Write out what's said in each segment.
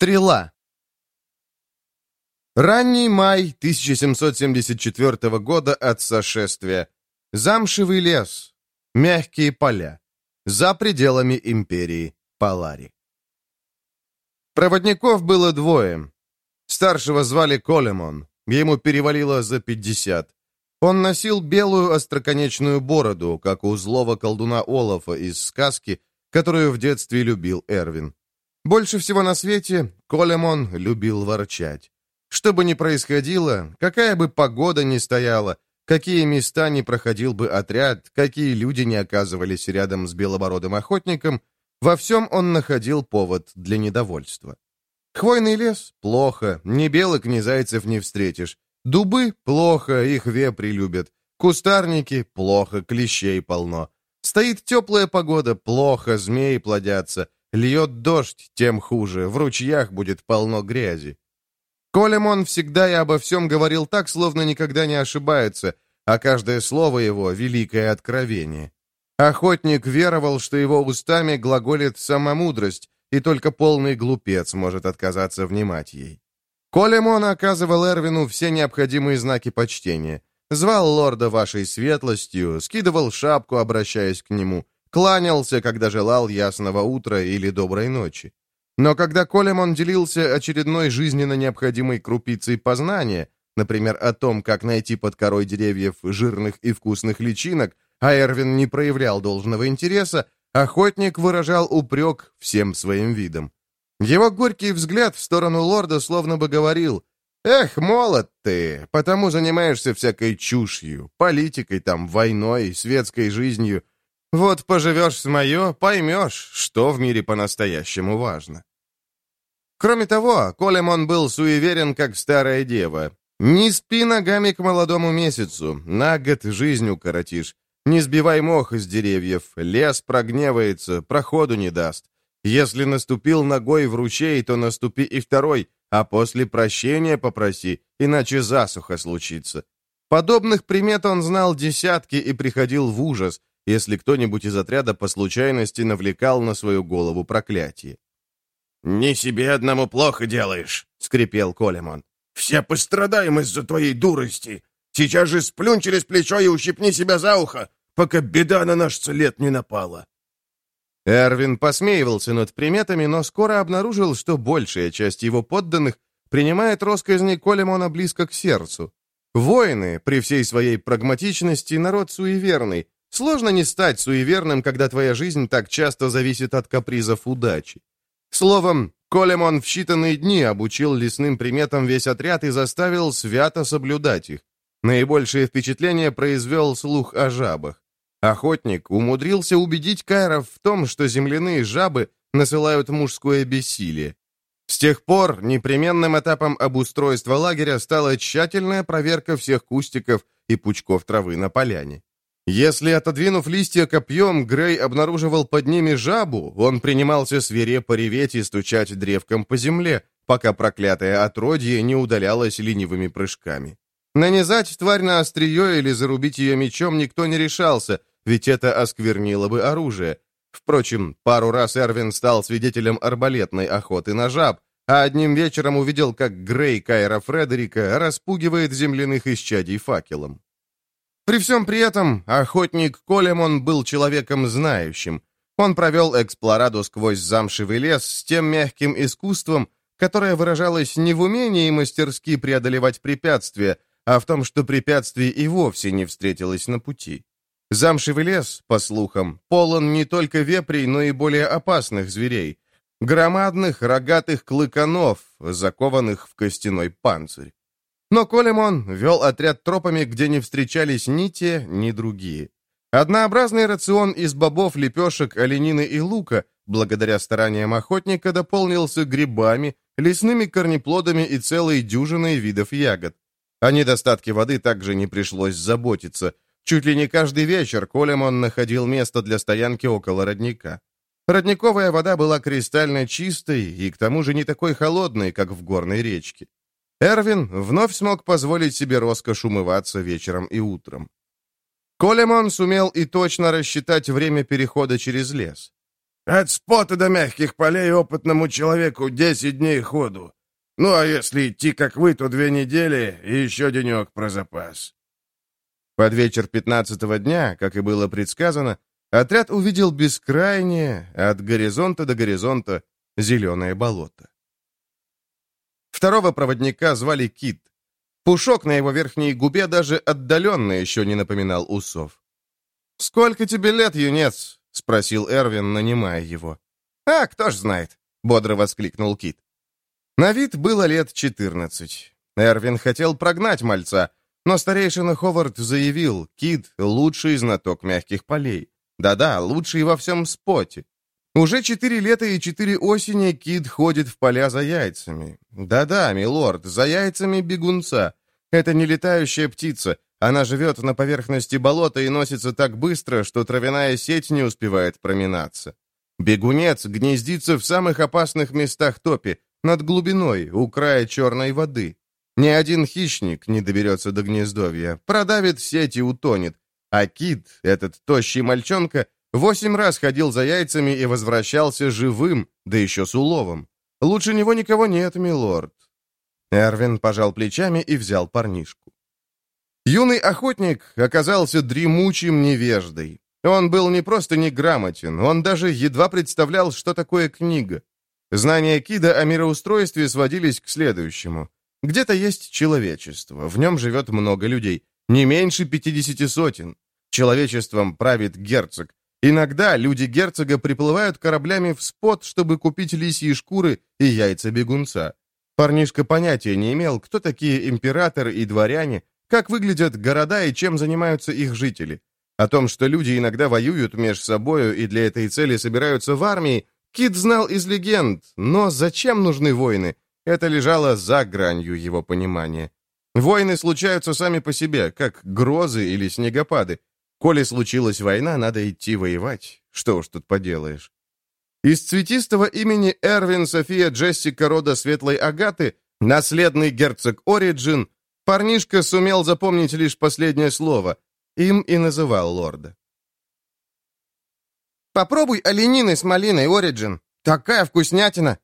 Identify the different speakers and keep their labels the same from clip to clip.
Speaker 1: Стрела. Ранний май 1774 года от сошествия. Замшевый лес. Мягкие поля. За пределами империи Палари. Проводников было двое. Старшего звали Колемон. Ему перевалило за 50. Он носил белую остроконечную бороду, как у злого колдуна Олафа из сказки, которую в детстве любил Эрвин. Больше всего на свете Колемон любил ворчать. Что бы ни происходило, какая бы погода ни стояла, какие места ни проходил бы отряд, какие люди не оказывались рядом с белобородым охотником, во всем он находил повод для недовольства. Хвойный лес — плохо, ни белок, ни зайцев не встретишь. Дубы — плохо, их вепри любят. Кустарники — плохо, клещей полно. Стоит теплая погода, плохо, змеи плодятся. Льет дождь, тем хуже, в ручьях будет полно грязи. Колемон всегда и обо всем говорил так, словно никогда не ошибается, а каждое слово его — великое откровение. Охотник веровал, что его устами глаголит сама мудрость, и только полный глупец может отказаться внимать ей. Колемон оказывал Эрвину все необходимые знаки почтения. Звал лорда вашей светлостью, скидывал шапку, обращаясь к нему — кланялся, когда желал ясного утра или доброй ночи. Но когда Колемон делился очередной жизненно необходимой крупицей познания, например, о том, как найти под корой деревьев жирных и вкусных личинок, а Эрвин не проявлял должного интереса, охотник выражал упрек всем своим видом. Его горький взгляд в сторону лорда словно бы говорил, «Эх, молод ты, потому занимаешься всякой чушью, политикой там, войной, светской жизнью, вот поживешь с мое, поймешь, что в мире по-настоящему важно. Кроме того, Колемон был суеверен, как старая дева. Не спи ногами к молодому месяцу, на год жизнь укоротишь. Не сбивай мох из деревьев, лес прогневается, проходу не даст. Если наступил ногой в ручей, то наступи и второй, а после прощения попроси, иначе засуха случится. Подобных примет он знал десятки и приходил в ужас, если кто-нибудь из отряда по случайности навлекал на свою голову проклятие.
Speaker 2: «Не себе одному плохо делаешь», — скрипел Колемон. «Все пострадаем из-за твоей дурости. Сейчас же сплюнь через плечо и ущипни себя за ухо, пока беда на наш след не напала».
Speaker 1: Эрвин посмеивался над приметами, но скоро обнаружил, что большая часть его подданных принимает росказни Колемона близко к сердцу. Воины, при всей своей прагматичности, народ суеверный, Сложно не стать суеверным, когда твоя жизнь так часто зависит от капризов удачи. Словом, Колемон в считанные дни обучил лесным приметам весь отряд и заставил свято соблюдать их. Наибольшее впечатление произвел слух о жабах. Охотник умудрился убедить Кайров в том, что земляные жабы насылают мужское бессилие. С тех пор непременным этапом обустройства лагеря стала тщательная проверка всех кустиков и пучков травы на поляне. Если, отодвинув листья копьем, Грей обнаруживал под ними жабу, он принимался свирепо реветь и стучать древком по земле, пока проклятое отродье не удалялось ленивыми прыжками. Нанизать тварь на острие или зарубить ее мечом никто не решался, ведь это осквернило бы оружие. Впрочем, пару раз Эрвин стал свидетелем арбалетной охоты на жаб, а одним вечером увидел, как Грей Кайра Фредерика распугивает земляных исчадий факелом. При всем при этом охотник Колемон был человеком знающим. Он провел эксплораду сквозь замшевый лес с тем мягким искусством, которое выражалось не в умении мастерски преодолевать препятствия, а в том, что препятствий и вовсе не встретилось на пути. Замшевый лес, по слухам, полон не только вепрей, но и более опасных зверей, громадных рогатых клыканов, закованных в костяной панцирь. Но Колемон вел отряд тропами, где не встречались ни те, ни другие. Однообразный рацион из бобов, лепешек, оленины и лука, благодаря стараниям охотника, дополнился грибами, лесными корнеплодами и целой дюжиной видов ягод. О недостатке воды также не пришлось заботиться. Чуть ли не каждый вечер Колемон находил место для стоянки около родника. Родниковая вода была кристально чистой и к тому же не такой холодной, как в горной речке. Эрвин вновь смог позволить себе роскошь умываться вечером и утром. Колемон сумел и точно рассчитать время перехода через лес.
Speaker 2: От спота до мягких полей опытному человеку 10 дней ходу. Ну, а если идти, как вы, то две недели и еще денек про запас».
Speaker 1: Под вечер пятнадцатого дня, как и было предсказано, отряд увидел бескрайнее, от горизонта до горизонта, зеленое болото. Второго проводника звали Кит. Пушок на его верхней губе даже отдаленно еще не напоминал усов. «Сколько тебе лет, юнец?» — спросил Эрвин, нанимая его. «А, кто ж знает!» — бодро воскликнул Кит. На вид было лет четырнадцать. Эрвин хотел прогнать мальца, но старейшина Ховард заявил, Кит — лучший знаток мягких полей. Да-да, лучший во всем споте. Уже четыре лета и четыре осени Кид ходит в поля за яйцами. Да-да, милорд, за яйцами бегунца. Это не летающая птица. Она живет на поверхности болота и носится так быстро, что травяная сеть не успевает проминаться. Бегунец гнездится в самых опасных местах топи, над глубиной, у края черной воды. Ни один хищник не доберется до гнездовья, продавит сеть и утонет. А кит, этот тощий мальчонка, Восемь раз ходил за яйцами и возвращался живым, да еще с уловом. Лучше него никого нет, милорд. Эрвин пожал плечами и взял парнишку. Юный охотник оказался дремучим невеждой. Он был не просто неграмотен, он даже едва представлял, что такое книга. Знания Кида о мироустройстве сводились к следующему. Где-то есть человечество, в нем живет много людей, не меньше пятидесяти сотен. Человечеством правит герцог, Иногда люди герцога приплывают кораблями в спот, чтобы купить лисьи шкуры и яйца бегунца. Парнишка понятия не имел, кто такие императоры и дворяне, как выглядят города и чем занимаются их жители. О том, что люди иногда воюют между собою и для этой цели собираются в армии, Кит знал из легенд, но зачем нужны войны? Это лежало за гранью его понимания. Войны случаются сами по себе, как грозы или снегопады. Коли случилась война, надо идти воевать. Что уж тут поделаешь. Из цветистого имени Эрвин София Джессика рода Светлой Агаты, наследный герцог Ориджин, парнишка сумел запомнить лишь последнее слово. Им и называл лорда. «Попробуй оленины с малиной, Ориджин. Такая вкуснятина!»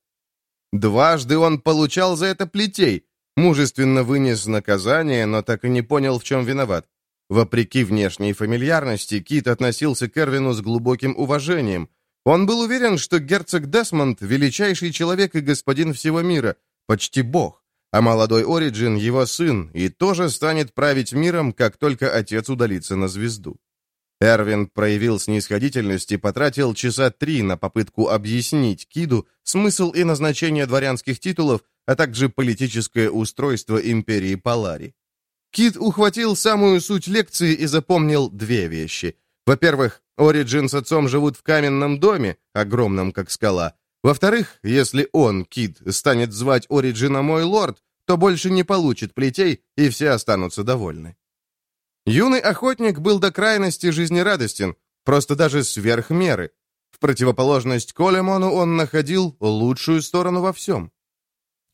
Speaker 1: Дважды он получал за это плетей, мужественно вынес наказание, но так и не понял, в чем виноват. Вопреки внешней фамильярности, Кит относился к Эрвину с глубоким уважением. Он был уверен, что герцог Десмонд — величайший человек и господин всего мира, почти бог, а молодой Ориджин — его сын, и тоже станет править миром, как только отец удалится на звезду. Эрвин проявил снисходительность и потратил часа три на попытку объяснить Киду смысл и назначение дворянских титулов, а также политическое устройство империи Палари. Кит ухватил самую суть лекции и запомнил две вещи. Во-первых, Ориджин с отцом живут в каменном доме, огромном как скала. Во-вторых, если он, Кит, станет звать Ориджина «мой лорд», то больше не получит плетей, и все останутся довольны. Юный охотник был до крайности жизнерадостен, просто даже сверх меры. В противоположность Колемону он находил лучшую сторону во всем.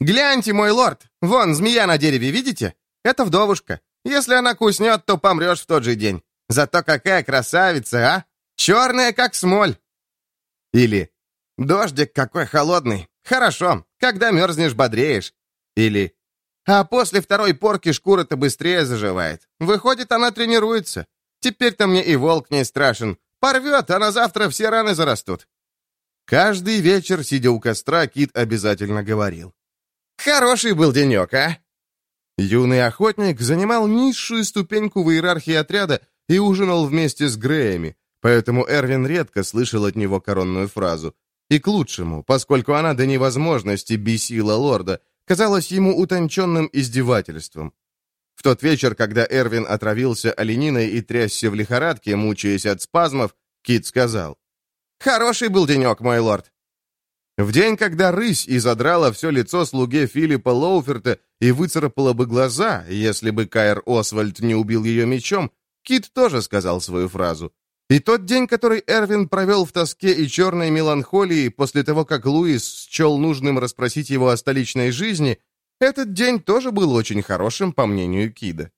Speaker 1: «Гляньте, мой лорд! Вон, змея на дереве, видите? Это вдовушка. Если она куснет, то помрешь в тот же день. Зато какая красавица, а? Черная, как смоль. Или «Дождик какой холодный. Хорошо, когда мерзнешь, бодреешь». Или «А после второй порки шкура-то быстрее заживает. Выходит, она тренируется. Теперь-то мне и волк не страшен. Порвет, а на завтра все раны зарастут». Каждый вечер, сидя у костра, Кит обязательно говорил. «Хороший был денек, а? Юный охотник занимал низшую ступеньку в иерархии отряда и ужинал вместе с Греями, поэтому Эрвин редко слышал от него коронную фразу. И к лучшему, поскольку она до невозможности бесила лорда, казалась ему утонченным издевательством. В тот вечер, когда Эрвин отравился олениной и трясся в лихорадке, мучаясь от спазмов, Кит сказал, «Хороший был денек, мой лорд. В день, когда рысь изодрала все лицо слуге Филиппа Лоуферта и выцарапала бы глаза, если бы Кайр Освальд не убил ее мечом, Кит тоже сказал свою фразу. И тот день, который Эрвин провел в тоске и черной меланхолии после того, как Луис счел нужным расспросить его о столичной жизни, этот день тоже был очень хорошим, по мнению Кида.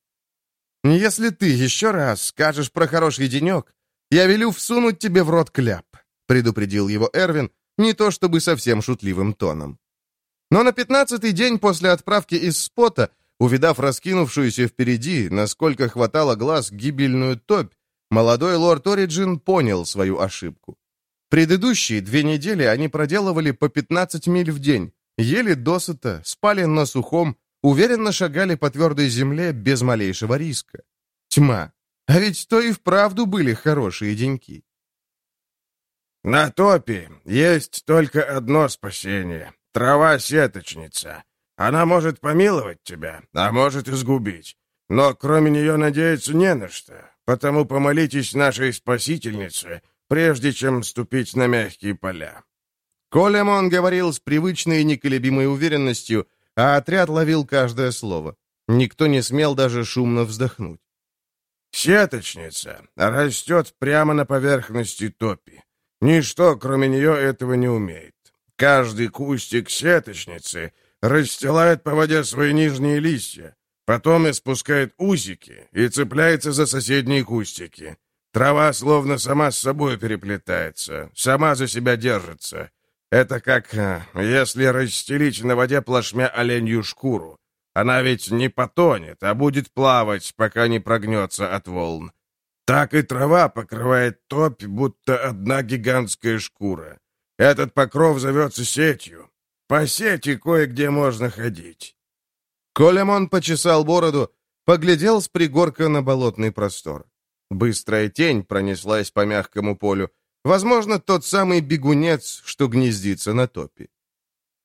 Speaker 1: «Если ты еще раз скажешь про хороший денек, я велю всунуть тебе в рот кляп», предупредил его Эрвин, не то чтобы совсем шутливым тоном. Но на пятнадцатый день после отправки из спота, увидав раскинувшуюся впереди, насколько хватало глаз, гибельную топь, молодой лорд Ориджин понял свою ошибку. Предыдущие две недели они проделывали по 15 миль в день, ели досыта, спали на сухом, уверенно шагали по твердой земле без малейшего риска. Тьма. А ведь то и вправду были хорошие деньки.
Speaker 2: «На топе есть только одно спасение — трава-сеточница. Она может помиловать тебя, а может изгубить. Но кроме нее надеяться не на что, потому помолитесь нашей спасительнице — прежде чем ступить на мягкие поля.
Speaker 1: Колемон говорил с привычной и неколебимой уверенностью, а отряд ловил каждое слово. Никто не смел даже шумно вздохнуть.
Speaker 2: «Сеточница растет прямо на поверхности топи. Ничто, кроме нее, этого не умеет. Каждый кустик сеточницы расстилает по воде свои нижние листья, потом испускает усики и цепляется за соседние кустики. Трава словно сама с собой переплетается, сама за себя держится. Это как, э, если расстелить на воде плашмя оленью шкуру. Она ведь не потонет, а будет плавать, пока не прогнется от волн. Так и трава покрывает топь, будто одна гигантская шкура. Этот покров зовется сетью. По сети кое-где можно ходить.
Speaker 1: Колемон почесал бороду, поглядел с пригорка на болотный простор. Быстрая тень пронеслась по мягкому полю. Возможно, тот самый бегунец, что гнездится на топе.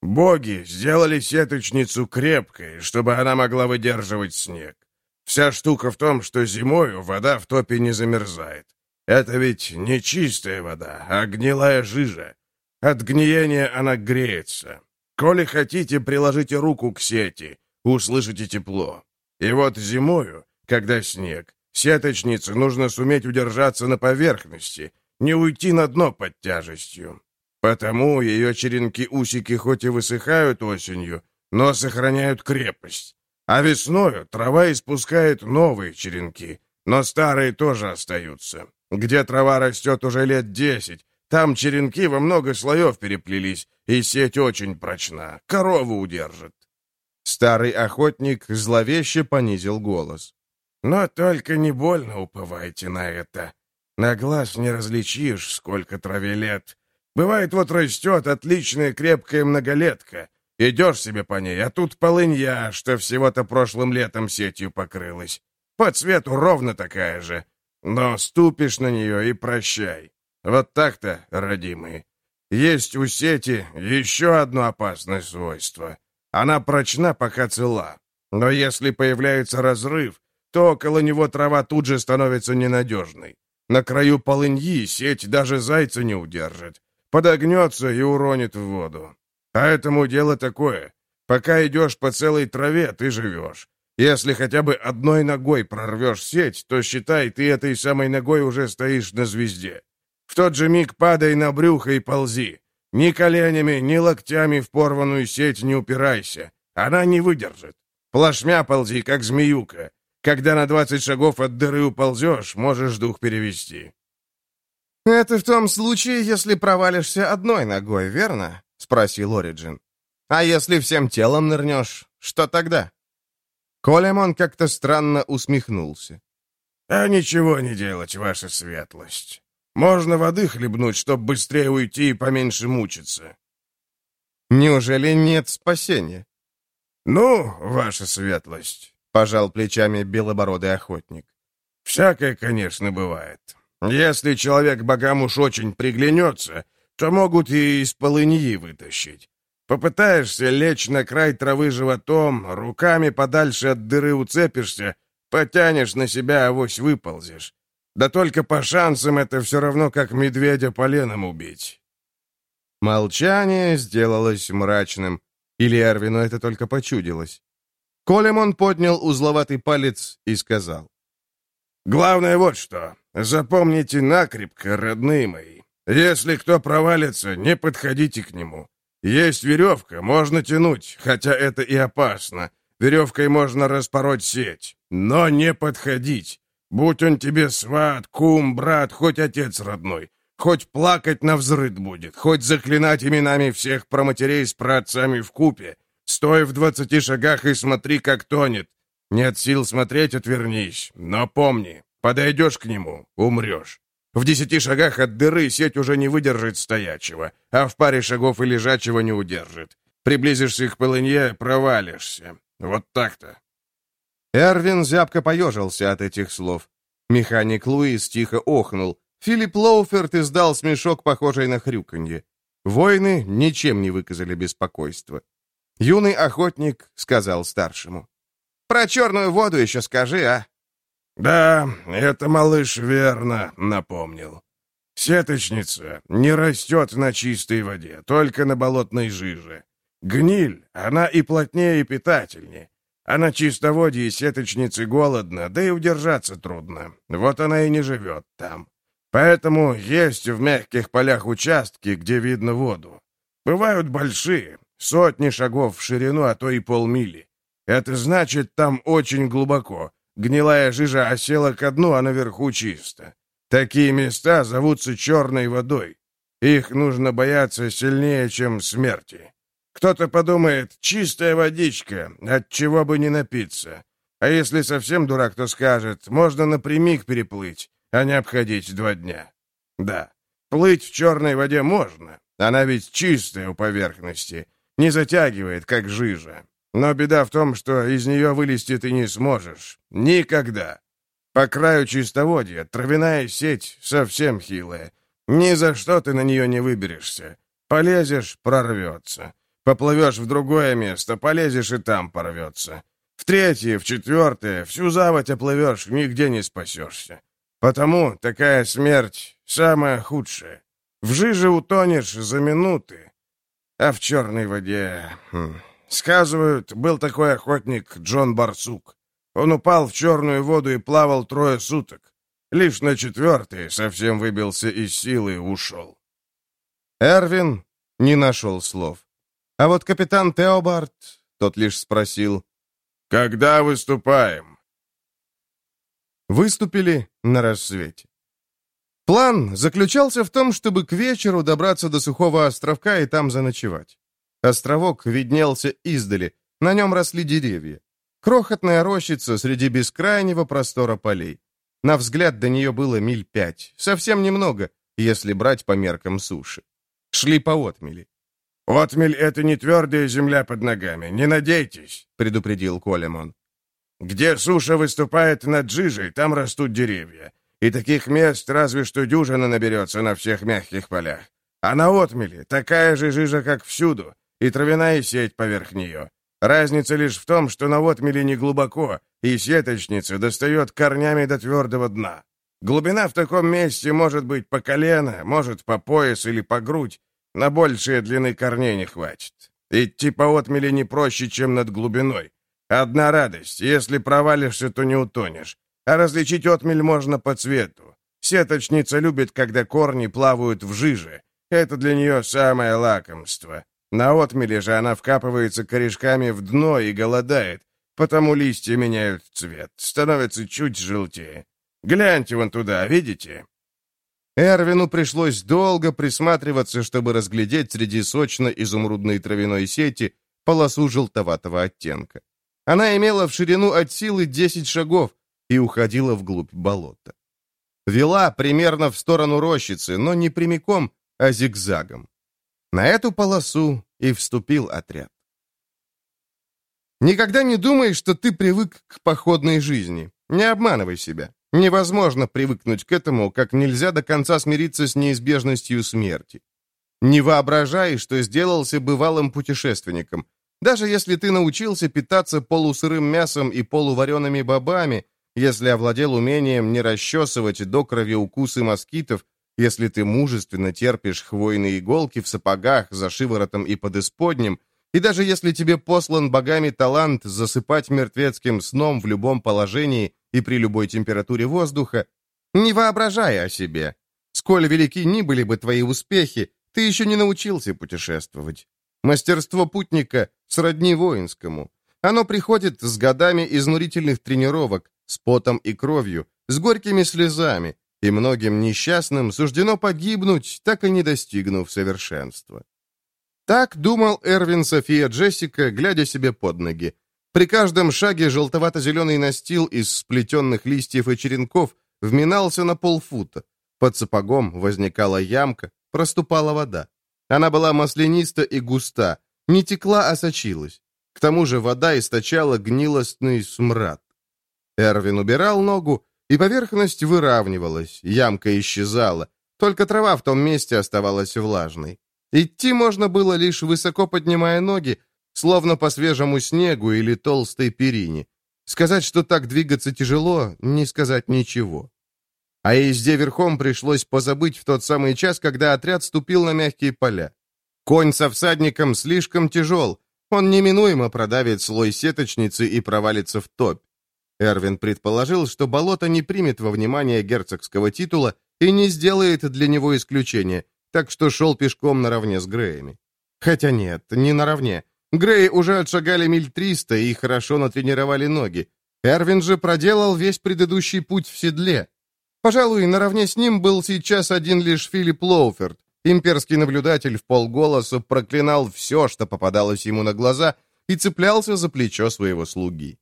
Speaker 2: «Боги сделали сеточницу крепкой, чтобы она могла выдерживать снег. Вся штука в том, что зимою вода в топе не замерзает. Это ведь не чистая вода, а гнилая жижа. От гниения она греется. Коли хотите, приложите руку к сети, услышите тепло. И вот зимою, когда снег, Сеточнице нужно суметь удержаться на поверхности, не уйти на дно под тяжестью. Потому ее черенки-усики хоть и высыхают осенью, но сохраняют крепость. А весною трава испускает новые черенки, но старые тоже остаются. Где трава растет уже лет десять, там черенки во много слоев переплелись, и сеть очень прочна, корову удержит.
Speaker 1: Старый охотник зловеще понизил голос.
Speaker 2: Но только не больно уповайте на это. На глаз не различишь, сколько траве лет. Бывает, вот растет отличная крепкая многолетка. Идешь себе по ней, а тут полынья, что всего-то прошлым летом сетью покрылась. По цвету ровно такая же. Но ступишь на нее и прощай. Вот так-то, родимые. Есть у сети еще одно опасное свойство. Она прочна, пока цела. Но если появляется разрыв, то около него трава тут же становится ненадежной. На краю полыньи сеть даже зайца не удержит. Подогнется и уронит в воду. Поэтому дело такое. Пока идешь по целой траве, ты живешь. Если хотя бы одной ногой прорвешь сеть, то считай, ты этой самой ногой уже стоишь на звезде. В тот же миг падай на брюхо и ползи. Ни коленями, ни локтями в порванную сеть не упирайся. Она не выдержит. Плашмя ползи, как змеюка. Когда на двадцать шагов от дыры уползешь, можешь дух перевести».
Speaker 1: «Это в том случае, если провалишься одной ногой, верно?» — спросил Ориджин. «А если всем телом нырнешь, что тогда?» Колемон как-то странно усмехнулся.
Speaker 2: «А ничего не делать, ваша светлость. Можно воды хлебнуть, чтобы быстрее уйти и поменьше мучиться».
Speaker 1: «Неужели нет спасения?»
Speaker 2: «Ну, ваша светлость,
Speaker 1: пожал плечами белобородый охотник.
Speaker 2: «Всякое, конечно, бывает. Если человек богам уж очень приглянется, то могут и из полыньи вытащить. Попытаешься лечь на край травы животом, руками подальше от дыры уцепишься, потянешь на себя, авось выползешь. Да только по шансам это все равно, как медведя поленом убить».
Speaker 1: Молчание сделалось мрачным. Или Эрвину это только почудилось. Колемон поднял узловатый палец и сказал.
Speaker 2: «Главное вот что. Запомните накрепко, родные мои. Если кто провалится, не подходите к нему. Есть веревка, можно тянуть, хотя это и опасно. Веревкой можно распороть сеть. Но не подходить. Будь он тебе сват, кум, брат, хоть отец родной. Хоть плакать на взрыд будет, хоть заклинать именами всех проматерей с праотцами в купе. Стой в двадцати шагах и смотри, как тонет. Нет сил смотреть, отвернись. Но помни, подойдешь к нему — умрешь. В десяти шагах от дыры сеть уже не выдержит стоячего, а в паре шагов и лежачего не удержит. Приблизишься к полынье — провалишься. Вот так-то.
Speaker 1: Эрвин зябко поежился от этих слов. Механик Луис тихо охнул. Филипп Лоуферт издал смешок, похожий на хрюканье. Воины ничем не выказали беспокойства. Юный охотник сказал старшему. «Про черную воду еще скажи, а?»
Speaker 2: «Да, это малыш верно напомнил. Сеточница не растет на чистой воде, только на болотной жиже. Гниль, она и плотнее, и питательнее. А на чистоводье сеточницы голодно, да и удержаться трудно. Вот она и не живет там. Поэтому есть в мягких полях участки, где видно воду. Бывают большие, сотни шагов в ширину, а то и полмили. Это значит, там очень глубоко. Гнилая жижа осела ко дну, а наверху чисто. Такие места зовутся черной водой. Их нужно бояться сильнее, чем смерти. Кто-то подумает, чистая водичка, от чего бы не напиться. А если совсем дурак, то скажет, можно напрямик переплыть, а не обходить два дня. Да, плыть в черной воде можно, она ведь чистая у поверхности, не затягивает, как жижа. Но беда в том, что из нее вылезти ты не сможешь. Никогда. По краю чистоводья травяная сеть совсем хилая. Ни за что ты на нее не выберешься. Полезешь — прорвется. Поплывешь в другое место, полезешь и там порвется. В третье, в четвертое, всю заводь оплывешь, нигде не спасешься. Потому такая смерть самая худшая. В жиже утонешь за минуты, а в черной воде... Хм. Сказывают, был такой охотник Джон Барсук. Он упал в черную воду и плавал трое суток. Лишь на четвертый совсем выбился из силы и ушел.
Speaker 1: Эрвин не нашел слов. А вот капитан Теобард, тот лишь спросил,
Speaker 2: «Когда выступаем?»
Speaker 1: Выступили на рассвете. План заключался в том, чтобы к вечеру добраться до сухого островка и там заночевать. Островок виднелся издали, на нем росли деревья. Крохотная рощица среди бескрайнего простора полей. На взгляд до нее было миль пять, совсем немного, если брать по меркам суши. Шли по отмели.
Speaker 2: «Отмель — это не твердая земля под ногами, не надейтесь», — предупредил Колемон. «Где суша выступает над жижей, там растут деревья. И таких мест разве что дюжина наберется на всех мягких полях. А на отмеле такая же жижа, как всюду, и травяная сеть поверх нее. Разница лишь в том, что на отмеле не глубоко, и сеточница достает корнями до твердого дна. Глубина в таком месте может быть по колено, может по пояс или по грудь, на большие длины корней не хватит. Идти по отмели не проще, чем над глубиной. Одна радость, если провалишься, то не утонешь. А различить отмель можно по цвету. Сеточница любит, когда корни плавают в жиже. Это для нее самое лакомство. На отмеле же она вкапывается корешками в дно и голодает, потому листья меняют цвет, становятся чуть желтее. Гляньте вон туда, видите?
Speaker 1: Эрвину пришлось долго присматриваться, чтобы разглядеть среди сочно-изумрудной травяной сети полосу желтоватого оттенка. Она имела в ширину от силы 10 шагов и уходила вглубь болота. Вела примерно в сторону рощицы, но не прямиком, а зигзагом. На эту полосу и вступил отряд. Никогда не думай, что ты привык к походной жизни. Не обманывай себя. Невозможно привыкнуть к этому, как нельзя до конца смириться с неизбежностью смерти. Не воображай, что сделался бывалым путешественником. Даже если ты научился питаться полусырым мясом и полувареными бобами, если овладел умением не расчесывать до крови укусы москитов, если ты мужественно терпишь хвойные иголки в сапогах, за шиворотом и под исподним, и даже если тебе послан богами талант засыпать мертвецким сном в любом положении и при любой температуре воздуха, не воображай о себе. Сколь велики ни были бы твои успехи, ты еще не научился путешествовать. Мастерство путника сродни воинскому. Оно приходит с годами изнурительных тренировок, с потом и кровью, с горькими слезами, и многим несчастным суждено погибнуть, так и не достигнув совершенства. Так думал Эрвин София Джессика, глядя себе под ноги. При каждом шаге желтовато-зеленый настил из сплетенных листьев и черенков вминался на полфута. Под сапогом возникала ямка, проступала вода. Она была масляниста и густа, не текла, а сочилась. К тому же вода источала гнилостный смрад. Эрвин убирал ногу, и поверхность выравнивалась, ямка исчезала, только трава в том месте оставалась влажной. Идти можно было лишь высоко поднимая ноги, словно по свежему снегу или толстой перине. Сказать, что так двигаться тяжело, не сказать ничего. А езде верхом пришлось позабыть в тот самый час, когда отряд ступил на мягкие поля. Конь со всадником слишком тяжел, он неминуемо продавит слой сеточницы и провалится в топь. Эрвин предположил, что болото не примет во внимание герцогского титула и не сделает для него исключения, так что шел пешком наравне с Греями. Хотя нет, не наравне. Греи уже отшагали миль триста и хорошо натренировали ноги. Эрвин же проделал весь предыдущий путь в седле. Пожалуй, наравне с ним был сейчас один лишь Филипп Лоуферд. Имперский наблюдатель в полголоса проклинал все, что попадалось ему на глаза, и цеплялся за плечо своего слуги.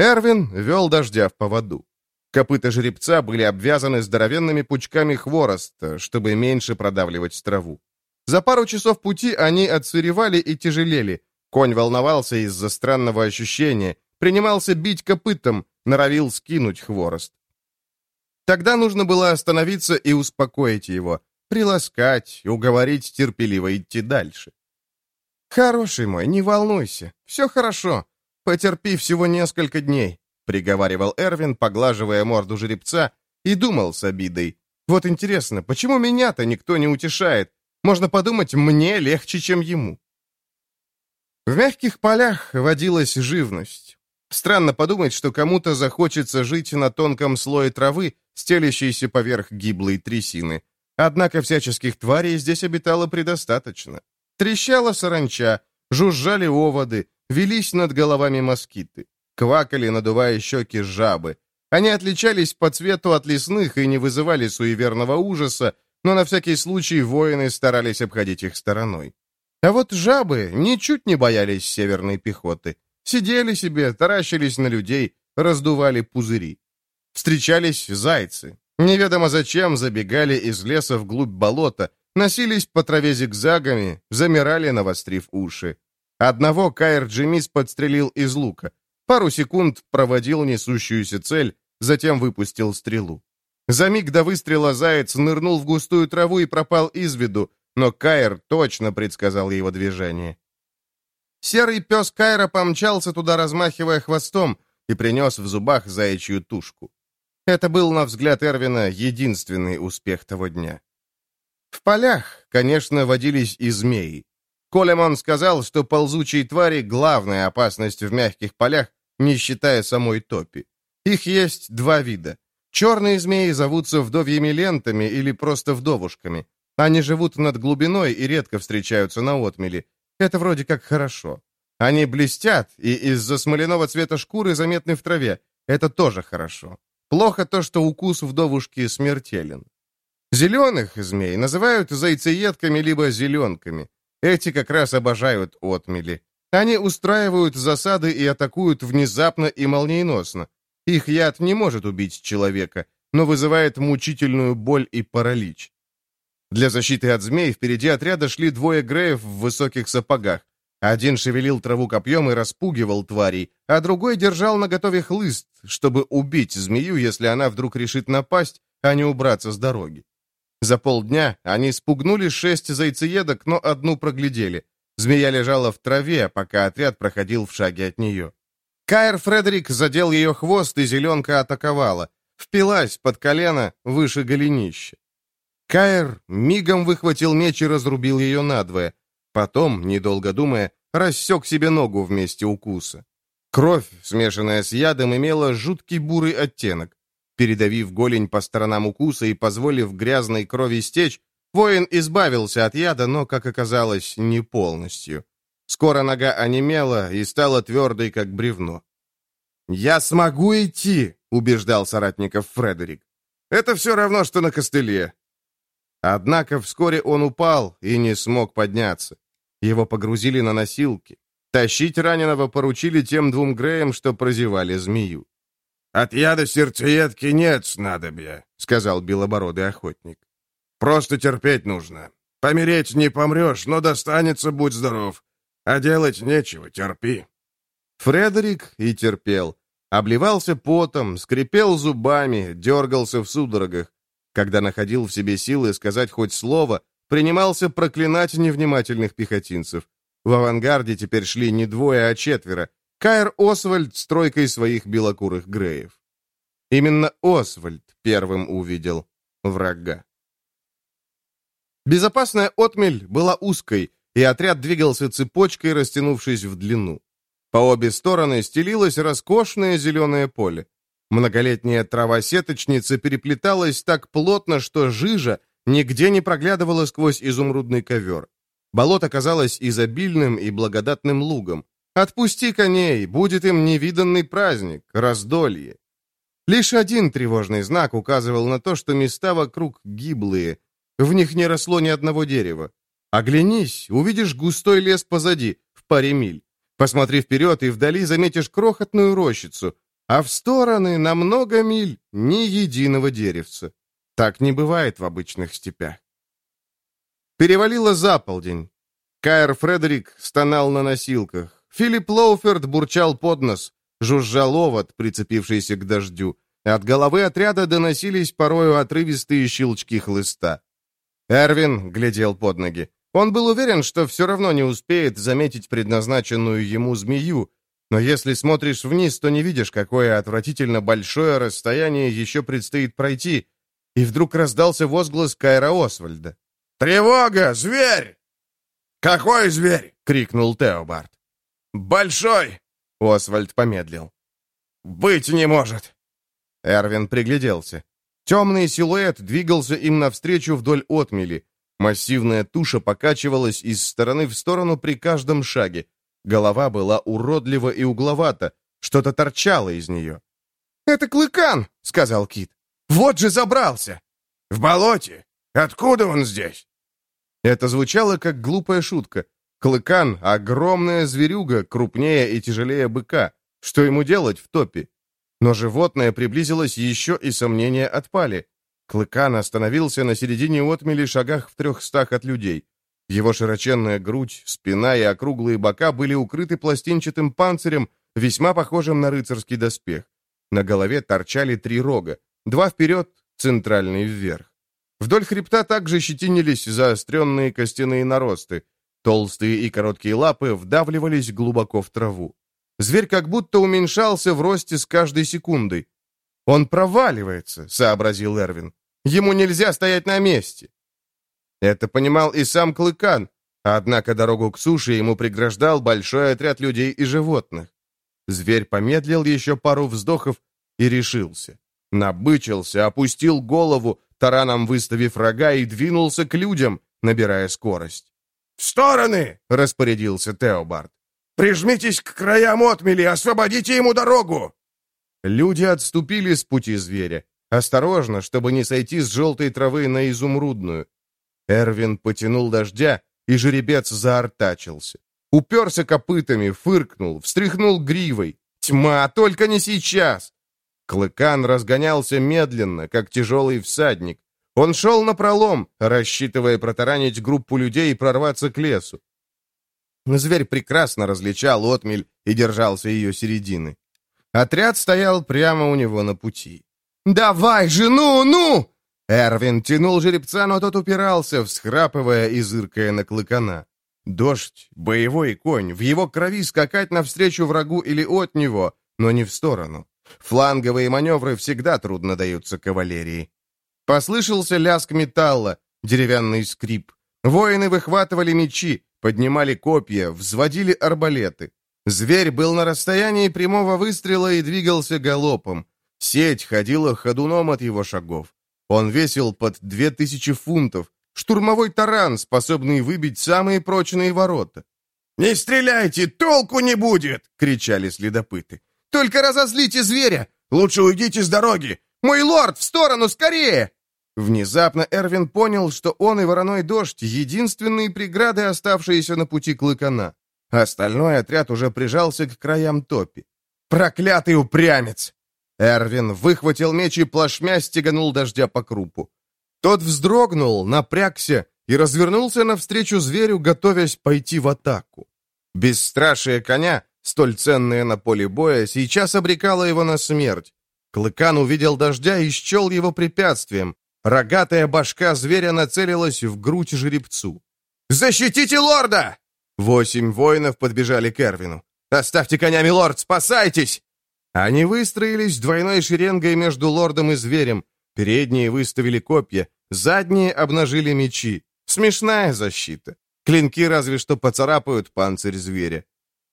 Speaker 1: Эрвин вел дождя в поводу. Копыта жеребца были обвязаны здоровенными пучками хвороста, чтобы меньше продавливать траву. За пару часов пути они отсыревали и тяжелели. Конь волновался из-за странного ощущения, принимался бить копытом, норовил скинуть хворост. Тогда нужно было остановиться и успокоить его, приласкать, уговорить терпеливо идти дальше. «Хороший мой, не волнуйся, все хорошо. Потерпи всего несколько дней приговаривал Эрвин, поглаживая морду жеребца, и думал с обидой. Вот интересно, почему меня-то никто не утешает? Можно подумать, мне легче, чем ему. В мягких полях водилась живность. Странно подумать, что кому-то захочется жить на тонком слое травы, стелящейся поверх гиблой трясины. Однако всяческих тварей здесь обитало предостаточно. Трещала саранча, жужжали оводы, велись над головами москиты. Квакали, надувая щеки жабы. Они отличались по цвету от лесных и не вызывали суеверного ужаса, но на всякий случай воины старались обходить их стороной. А вот жабы ничуть не боялись северной пехоты. Сидели себе, таращились на людей, раздували пузыри. Встречались зайцы. Неведомо зачем забегали из леса вглубь болота, носились по траве зигзагами, замирали, навострив уши. Одного Каэр Джимис подстрелил из лука. Пару секунд проводил несущуюся цель, затем выпустил стрелу. За миг до выстрела заяц нырнул в густую траву и пропал из виду, но Кайр точно предсказал его движение. Серый пес Кайра помчался туда, размахивая хвостом, и принес в зубах заячью тушку. Это был, на взгляд Эрвина, единственный успех того дня. В полях, конечно, водились и змеи. Колемон сказал, что ползучие твари — главная опасность в мягких полях, не считая самой топи. Их есть два вида. Черные змеи зовутся вдовьими лентами или просто вдовушками. Они живут над глубиной и редко встречаются на отмели. Это вроде как хорошо. Они блестят и из-за смоляного цвета шкуры заметны в траве. Это тоже хорошо. Плохо то, что укус вдовушки смертелен. Зеленых змей называют зайцеедками либо зеленками. Эти как раз обожают отмели. Они устраивают засады и атакуют внезапно и молниеносно. Их яд не может убить человека, но вызывает мучительную боль и паралич. Для защиты от змей впереди отряда шли двое греев в высоких сапогах. Один шевелил траву копьем и распугивал тварей, а другой держал наготове хлыст, чтобы убить змею, если она вдруг решит напасть, а не убраться с дороги. За полдня они спугнули шесть зайцеедок, но одну проглядели. Змея лежала в траве, пока отряд проходил в шаге от нее. Кайр Фредерик задел ее хвост, и зеленка атаковала. Впилась под колено выше голенища. Кайр мигом выхватил меч и разрубил ее надвое. Потом, недолго думая, рассек себе ногу вместе укуса. Кровь, смешанная с ядом, имела жуткий бурый оттенок. Передавив голень по сторонам укуса и позволив грязной крови стечь, Воин избавился от яда, но, как оказалось, не полностью. Скоро нога онемела и стала твердой, как бревно. «Я смогу идти!» — убеждал соратников Фредерик. Это все равно, что на костыле». Однако вскоре он упал и не смог подняться. Его погрузили на носилки. Тащить раненого поручили тем двум Греям, что прозевали змею.
Speaker 2: «От яда сердцеедки нет снадобья», — сказал белобородый охотник. «Просто терпеть нужно. Помереть не помрешь, но достанется, будь здоров. А делать нечего, терпи».
Speaker 1: Фредерик и терпел. Обливался потом, скрипел зубами, дергался в судорогах. Когда находил в себе силы сказать хоть слово, принимался проклинать невнимательных пехотинцев. В авангарде теперь шли не двое, а четверо. Кайр Освальд с тройкой своих белокурых греев. Именно Освальд первым увидел врага. Безопасная отмель была узкой, и отряд двигался цепочкой, растянувшись в длину. По обе стороны стелилось роскошное зеленое поле. Многолетняя трава-сеточница переплеталась так плотно, что жижа нигде не проглядывала сквозь изумрудный ковер. Болото казалось изобильным и благодатным лугом. Отпусти коней, будет им невиданный праздник, раздолье. Лишь один тревожный знак указывал на то, что места вокруг гиблые. В них не росло ни одного дерева. Оглянись, увидишь густой лес позади, в паре миль. Посмотри вперед, и вдали заметишь крохотную рощицу, а в стороны на много миль ни единого деревца. Так не бывает в обычных степях. Перевалило за полдень. Кайр Фредерик стонал на носилках. Филипп Лоуферд бурчал под нос, жужжал овод, прицепившийся к дождю. От головы отряда доносились порою отрывистые щелчки хлыста. Эрвин глядел под ноги. Он был уверен, что все равно не успеет заметить предназначенную ему змею, но если смотришь вниз, то не видишь, какое отвратительно большое расстояние еще предстоит пройти. И вдруг раздался возглас Кайра Освальда.
Speaker 2: «Тревога! Зверь!» «Какой зверь?»
Speaker 1: — крикнул Теобард.
Speaker 2: «Большой!»
Speaker 1: — Освальд помедлил.
Speaker 2: «Быть не может!»
Speaker 1: Эрвин пригляделся. Темный силуэт двигался им навстречу вдоль отмели. Массивная туша покачивалась из стороны в сторону при каждом шаге. Голова была уродлива и угловата, что-то торчало из нее.
Speaker 2: «Это клыкан!» — сказал Кит. «Вот же забрался!» «В болоте! Откуда он здесь?»
Speaker 1: Это звучало как глупая шутка. Клыкан — огромная зверюга, крупнее и тяжелее быка. Что ему делать в топе? Но животное приблизилось еще, и сомнения отпали. Клыкан остановился на середине отмели шагах в трехстах от людей. Его широченная грудь, спина и округлые бока были укрыты пластинчатым панцирем, весьма похожим на рыцарский доспех. На голове торчали три рога, два вперед, центральный вверх. Вдоль хребта также щетинились заостренные костяные наросты. Толстые и короткие лапы вдавливались глубоко в траву. Зверь как будто уменьшался в росте с каждой секундой. «Он проваливается», — сообразил Эрвин. Ему нельзя стоять на месте. Это понимал и сам Клыкан, однако дорогу к суше ему преграждал большой отряд людей и животных. Зверь помедлил еще пару вздохов и решился. Набычился, опустил голову, тараном выставив рога и двинулся к людям, набирая скорость.
Speaker 2: «В стороны!» — распорядился Теобард. «Прижмитесь к краям отмели, освободите ему дорогу!»
Speaker 1: Люди отступили с пути зверя. Осторожно, чтобы не сойти с желтой травы на изумрудную. Эрвин потянул дождя, и жеребец заортачился. Уперся копытами, фыркнул, встряхнул гривой. «Тьма, только не сейчас!» Клыкан разгонялся медленно, как тяжелый всадник. Он шел напролом, рассчитывая протаранить группу людей и прорваться к лесу. Зверь прекрасно различал отмель и держался ее середины. Отряд стоял прямо у него на пути. «Давай же, ну, ну!» Эрвин тянул жеребца, но тот упирался, всхрапывая и зыркая на клыкана. Дождь, боевой конь, в его крови скакать навстречу врагу или от него, но не в сторону. Фланговые маневры всегда трудно даются кавалерии. Послышался лязг металла, деревянный скрип. Воины выхватывали мечи, поднимали копья, взводили арбалеты. Зверь был на расстоянии прямого выстрела и двигался галопом. Сеть ходила ходуном от его шагов. Он весил под две тысячи фунтов. Штурмовой таран, способный выбить самые прочные ворота.
Speaker 2: «Не стреляйте, толку не будет!» — кричали следопыты. «Только разозлите зверя! Лучше уйдите с дороги!
Speaker 1: Мой лорд, в сторону, скорее!» Внезапно Эрвин понял, что он и вороной дождь — единственные преграды, оставшиеся на пути клыкана. Остальной отряд уже прижался к краям топи. «Проклятый упрямец!» Эрвин выхватил меч и плашмя стеганул дождя по крупу. Тот вздрогнул, напрягся и развернулся навстречу зверю, готовясь пойти в атаку. Бесстрашие коня, столь ценное на поле боя, сейчас обрекало его на смерть. Клыкан увидел дождя и счел его препятствием. Рогатая башка зверя нацелилась в грудь жеребцу. «Защитите лорда!» Восемь воинов подбежали к Эрвину. «Оставьте коня, милорд, спасайтесь!» Они выстроились двойной шеренгой между лордом и зверем. Передние выставили копья, задние обнажили мечи. Смешная защита. Клинки разве что поцарапают панцирь зверя.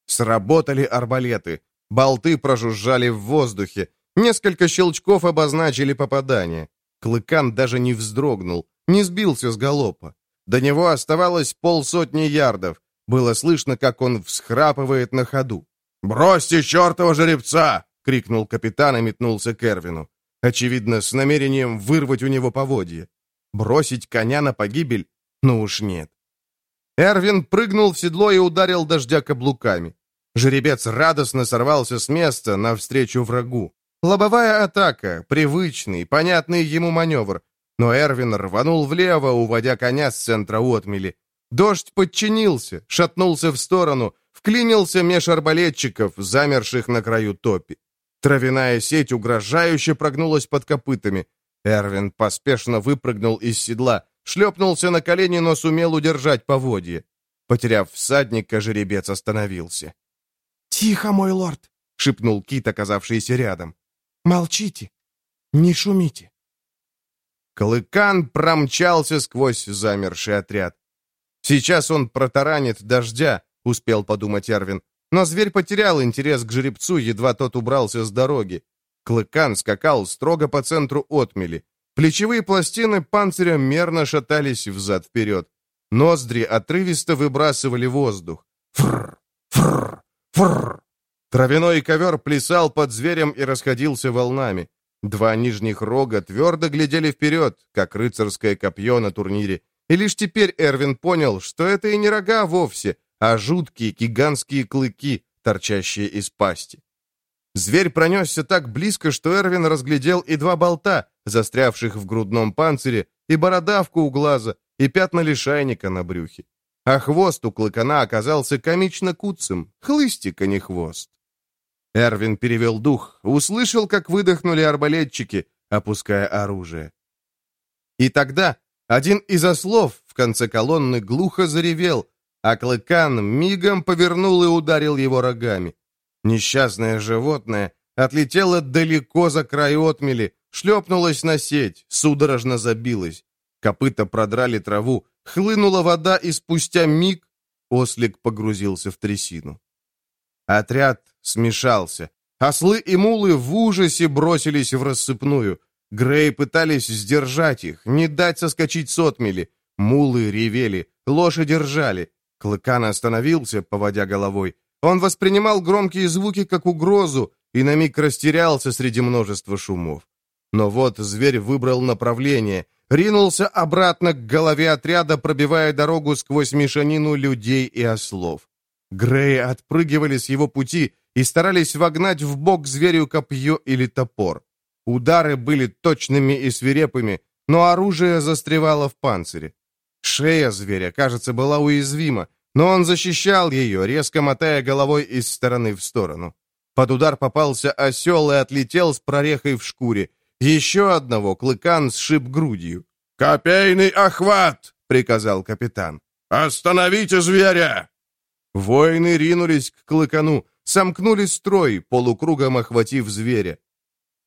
Speaker 1: Сработали арбалеты. Болты прожужжали в воздухе. Несколько щелчков обозначили попадание. Клыкан даже не вздрогнул, не сбился с галопа. До него оставалось полсотни ярдов. Было слышно, как он всхрапывает на ходу. «Бросьте чертова жеребца!» — крикнул капитан и метнулся к Эрвину. Очевидно, с намерением вырвать у него поводье. Бросить коня на погибель? Ну уж нет. Эрвин прыгнул в седло и ударил дождя каблуками. Жеребец радостно сорвался с места навстречу врагу. Лобовая атака, привычный, понятный ему маневр. Но Эрвин рванул влево, уводя коня с центра отмели. Дождь подчинился, шатнулся в сторону, вклинился меж арбалетчиков, замерших на краю топи. Травяная сеть угрожающе прогнулась под копытами. Эрвин поспешно выпрыгнул из седла, шлепнулся на колени, но сумел удержать поводье. Потеряв всадника, жеребец остановился.
Speaker 3: «Тихо, мой лорд!» — шепнул Кит, оказавшийся рядом. Молчите! Не шумите!»
Speaker 1: Клыкан промчался сквозь замерший отряд. «Сейчас он протаранит дождя», — успел подумать Эрвин. Но зверь потерял интерес к жеребцу, едва тот убрался с дороги. Клыкан скакал строго по центру отмели. Плечевые пластины панциря мерно шатались взад-вперед. Ноздри отрывисто выбрасывали воздух. Фрр, фрр, фрр. Травяной ковер плясал под зверем и расходился волнами. Два нижних рога твердо глядели вперед, как рыцарское копье на турнире. И лишь теперь Эрвин понял, что это и не рога вовсе, а жуткие гигантские клыки, торчащие из пасти. Зверь пронесся так близко, что Эрвин разглядел и два болта, застрявших в грудном панцире, и бородавку у глаза, и пятна лишайника на брюхе. А хвост у клыкана оказался комично куцым, хлыстик, а не хвост. Эрвин перевел дух, услышал, как выдохнули арбалетчики, опуская оружие. И тогда один из ослов в конце колонны глухо заревел, а Клыкан мигом повернул и ударил его рогами. Несчастное животное отлетело далеко за край отмели, шлепнулось на сеть, судорожно забилось. Копыта продрали траву, хлынула вода, и спустя миг ослик погрузился в трясину. Отряд смешался. Ослы и мулы в ужасе бросились в рассыпную. Грей пытались сдержать их, не дать соскочить с. Мулы ревели, лошади ржали. Клыкан остановился, поводя головой. Он воспринимал громкие звуки как угрозу и на миг растерялся среди множества шумов. Но вот зверь выбрал направление, ринулся обратно к голове отряда, пробивая дорогу сквозь мешанину людей и ослов. Греи отпрыгивали с его пути и старались вогнать в бок зверю копье или топор. Удары были точными и свирепыми, но оружие застревало в панцире. Шея зверя, кажется, была уязвима, но он защищал ее, резко мотая головой из стороны в сторону. Под удар попался осел и отлетел с прорехой в шкуре. Еще одного клыкан сшиб грудью.
Speaker 2: «Копейный охват!» — приказал капитан. «Остановите зверя!»
Speaker 1: Воины ринулись к клыкану, сомкнули строй, полукругом охватив зверя.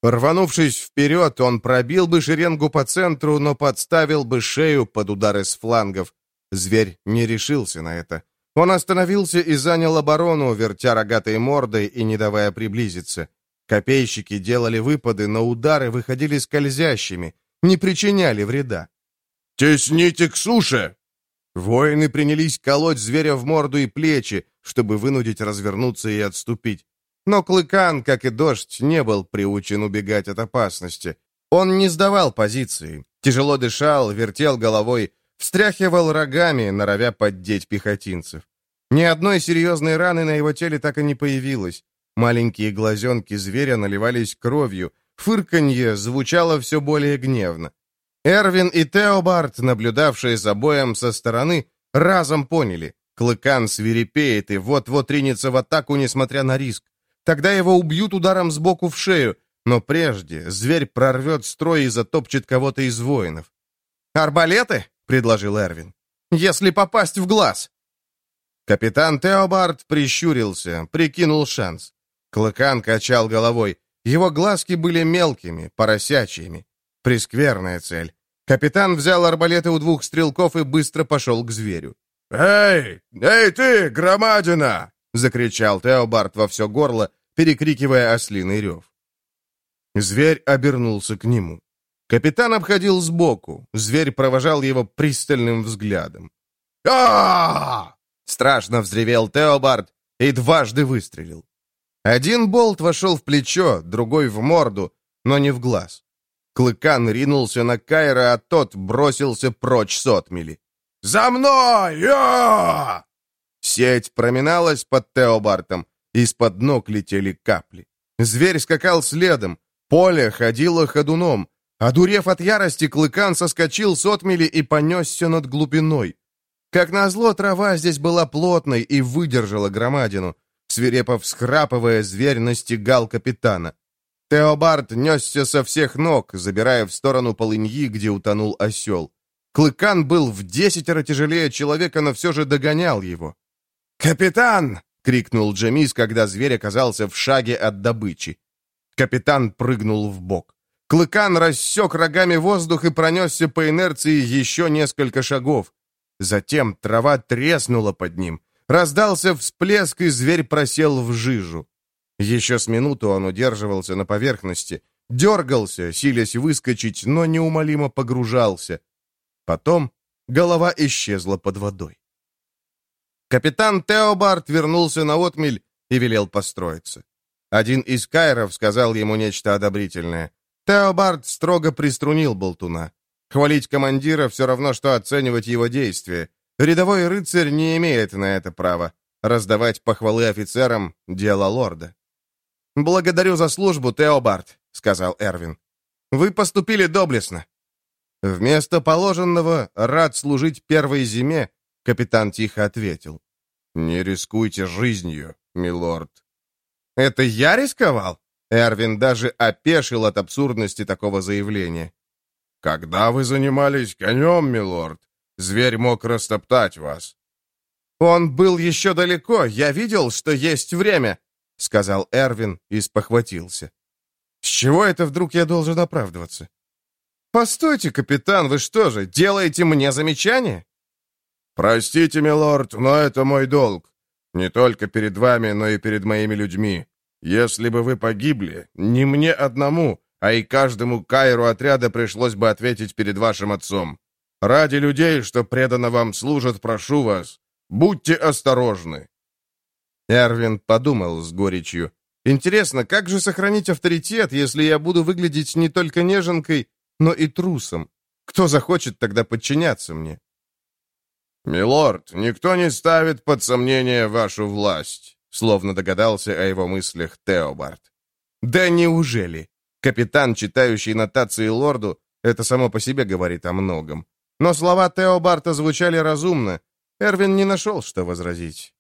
Speaker 1: Рванувшись вперед, он пробил бы шеренгу по центру, но подставил бы шею под удары с флангов. Зверь не решился на это. Он остановился и занял оборону, вертя рогатой мордой и не давая приблизиться. Копейщики делали выпады, но удары выходили скользящими, не причиняли вреда.
Speaker 2: «Тесните к суше!»
Speaker 1: Воины принялись колоть зверя в морду и плечи, чтобы вынудить развернуться и отступить. Но Клыкан, как и дождь, не был приучен убегать от опасности. Он не сдавал позиции, тяжело дышал, вертел головой, встряхивал рогами, норовя поддеть пехотинцев. Ни одной серьезной раны на его теле так и не появилось. Маленькие глазенки зверя наливались кровью, фырканье звучало все более гневно. Эрвин и Теобард, наблюдавшие за боем со стороны, разом поняли. Клыкан свирепеет и вот-вот ринется в атаку, несмотря на риск. Тогда его убьют ударом сбоку в шею, но прежде зверь прорвет строй и затопчет кого-то из воинов. «Арбалеты?» — предложил Эрвин. «Если попасть в глаз!» Капитан Теобард прищурился, прикинул шанс. Клыкан качал головой. Его глазки были мелкими, поросячьими. Прескверная цель. Капитан взял арбалеты у двух стрелков и быстро пошел к зверю.
Speaker 2: «Эй! Эй ты, громадина!» — закричал Теобард во все горло, перекрикивая ослиный рев. Зверь обернулся к нему. Капитан обходил сбоку. Зверь провожал его пристальным взглядом. а Страшно взревел Теобард и дважды выстрелил. Один болт вошел в плечо, другой в морду, но не в глаз. Клыкан ринулся на Кайра, а тот бросился прочь с отмели. «За мной! Я!» Сеть проминалась под Теобартом, из-под ног летели капли. Зверь скакал следом, поле ходило ходуном. Одурев от ярости, Клыкан соскочил с отмели и понесся над глубиной. Как назло, трава здесь была плотной и выдержала громадину. Свирепо всхрапывая, зверь настигал капитана. Теобард несся со всех ног, забирая в сторону полыньи, где утонул осел. Клыкан был в десятеро тяжелее человека, но все же догонял его. «Капитан!» — крикнул Джемис, когда зверь оказался в шаге от добычи. Капитан прыгнул в бок. Клыкан рассек рогами воздух и пронесся по инерции еще несколько шагов. Затем трава треснула под ним. Раздался всплеск, и зверь просел в жижу. Еще с минуту он удерживался на поверхности, дергался, силясь выскочить, но неумолимо погружался. Потом голова исчезла под водой. Капитан Теобард вернулся на отмель и велел построиться. Один из кайров сказал ему нечто одобрительное. Теобард строго приструнил болтуна. Хвалить командира все равно, что оценивать его действия. Рядовой рыцарь не имеет на это права. Раздавать похвалы офицерам — дело лорда. «Благодарю за службу, Теобард», — сказал Эрвин. «Вы поступили доблестно». Вместо положенного «рад служить первой зиме», капитан тихо ответил. «Не рискуйте жизнью, милорд». «Это я рисковал?» Эрвин даже опешил от абсурдности такого заявления. «Когда вы занимались конем, милорд, Зверь мог растоптать вас». «Он был еще далеко. Я видел, что есть время», — сказал Эрвин и спохватился. «С чего это вдруг я должен оправдываться?» «Постойте, капитан, вы что же, делаете мне замечание?» «Простите, милорд, но это мой долг. Не только перед вами, но и перед моими людьми. Если бы вы погибли, не мне одному, а и каждому кайру отряда пришлось бы ответить перед вашим отцом. Ради людей, что преданно вам служат, прошу вас, будьте осторожны».
Speaker 1: Эрвин подумал с горечью. «Интересно, как же сохранить авторитет, если я буду выглядеть не только неженкой, но и трусом? Кто захочет тогда подчиняться мне?»
Speaker 2: «Милорд, никто не ставит под сомнение вашу власть», словно догадался о его мыслях Теобард.
Speaker 1: «Да неужели?» Капитан, читающий нотации лорду, это само по себе говорит о многом. Но слова Тео Барта звучали разумно. Эрвин не нашел, что возразить.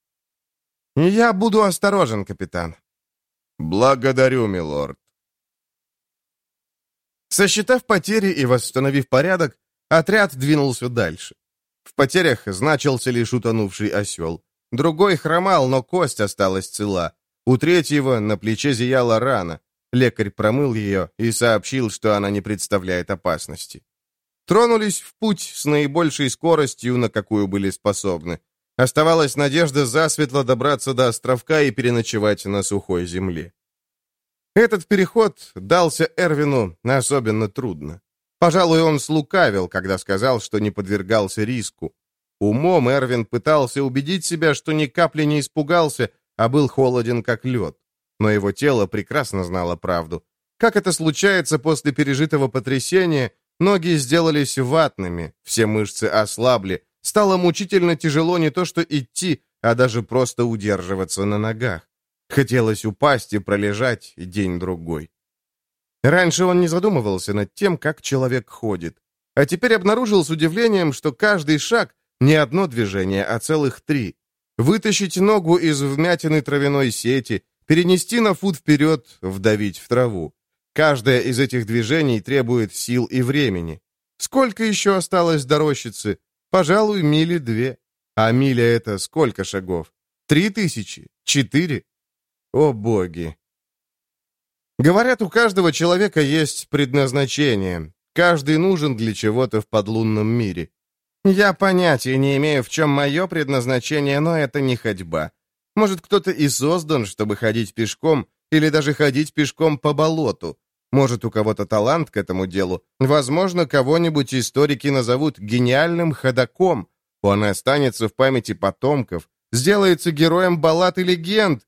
Speaker 1: «Я буду осторожен, капитан».
Speaker 2: «Благодарю, милорд».
Speaker 1: Сосчитав потери и восстановив порядок, отряд двинулся дальше. В потерях значился лишь утонувший осел. Другой хромал, но кость осталась цела. У третьего на плече зияла рана. Лекарь промыл ее и сообщил, что она не представляет опасности. Тронулись в путь с наибольшей скоростью, на какую были способны. Оставалась надежда засветло добраться до островка и переночевать на сухой земле. Этот переход дался Эрвину особенно трудно. Пожалуй, он слукавил, когда сказал, что не подвергался риску. Умом Эрвин пытался убедить себя, что ни капли не испугался, а был холоден, как лед. Но его тело прекрасно знало правду. Как это случается после пережитого потрясения, ноги сделались ватными, все мышцы ослабли, стало мучительно тяжело не то что идти, а даже просто удерживаться на ногах. Хотелось упасть и пролежать день-другой. Раньше он не задумывался над тем, как человек ходит. А теперь обнаружил с удивлением, что каждый шаг — не одно движение, а целых три. Вытащить ногу из вмятины травяной сети, перенести на фут вперед, вдавить в траву. Каждое из этих движений требует сил и времени. Сколько еще осталось до рощицы? Пожалуй, мили две. А миля — это сколько шагов? Три тысячи? Четыре? О, боги! Говорят, у каждого человека есть предназначение. Каждый нужен для чего-то в подлунном мире. Я понятия не имею, в чем мое предназначение, но это не ходьба. Может, кто-то и создан, чтобы ходить пешком, или даже ходить пешком по болоту. Может, у кого-то талант к этому делу. Возможно, кого-нибудь историки назовут гениальным ходаком. Он останется в памяти потомков, сделается героем баллад и легенд.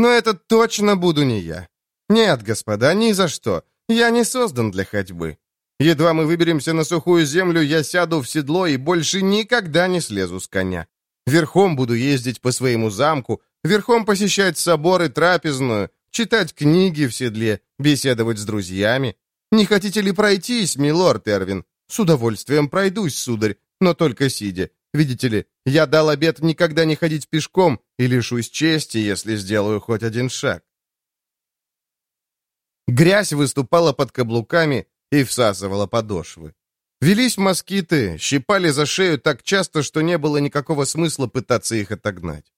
Speaker 1: Но это точно буду не я. Нет, господа, ни за что. Я не создан для ходьбы. Едва мы выберемся на сухую землю, я сяду в седло и больше никогда не слезу с коня. Верхом буду ездить по своему замку, верхом посещать соборы, трапезную, читать книги в седле, беседовать с друзьями. Не хотите ли пройтись, милорд Эрвин? С удовольствием пройдусь, сударь, но только сидя. Видите ли, я дал обет никогда не ходить пешком и лишусь чести, если сделаю хоть один шаг. Грязь выступала под каблуками, и всасывала подошвы. Велись москиты, щипали за шею так часто, что не было никакого смысла пытаться их отогнать.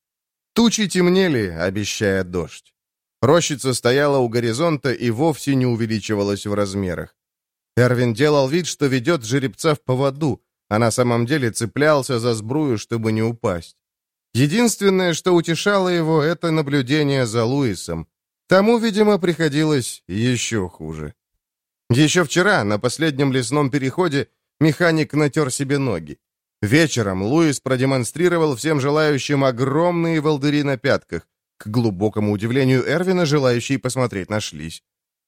Speaker 1: Тучи темнели, обещая дождь. Рощица стояла у горизонта и вовсе не увеличивалась в размерах. Эрвин делал вид, что ведет жеребца в поводу, а на самом деле цеплялся за сбрую, чтобы не упасть. Единственное, что утешало его, это наблюдение за Луисом. Тому, видимо, приходилось еще хуже. Еще вчера, на последнем лесном переходе, механик натер себе ноги. Вечером Луис продемонстрировал всем желающим огромные волдыри на пятках. К глубокому удивлению Эрвина, желающие посмотреть нашлись.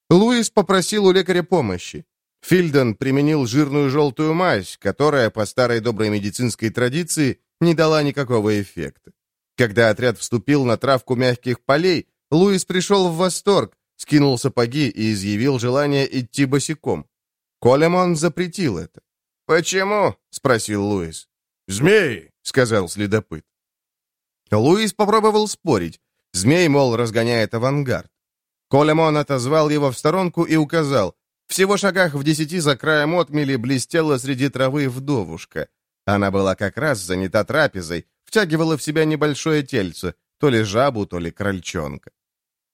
Speaker 1: Луис попросил у лекаря помощи. Фильден применил жирную желтую мазь, которая, по старой доброй медицинской традиции, не дала никакого эффекта. Когда отряд вступил на травку мягких полей, Луис пришел в восторг, скинул сапоги и изъявил желание идти босиком. Колемон запретил это. «Почему?» — спросил Луис.
Speaker 2: «Змеи!»
Speaker 1: — сказал следопыт. Луис попробовал спорить. Змей, мол, разгоняет авангард. Колемон отозвал его в сторонку и указал. Всего шагах в десяти за краем отмели блестела среди травы вдовушка. Она была как раз занята трапезой, втягивала в себя небольшое тельце, то ли жабу, то ли крольчонка.